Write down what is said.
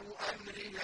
عاقبة أمرنا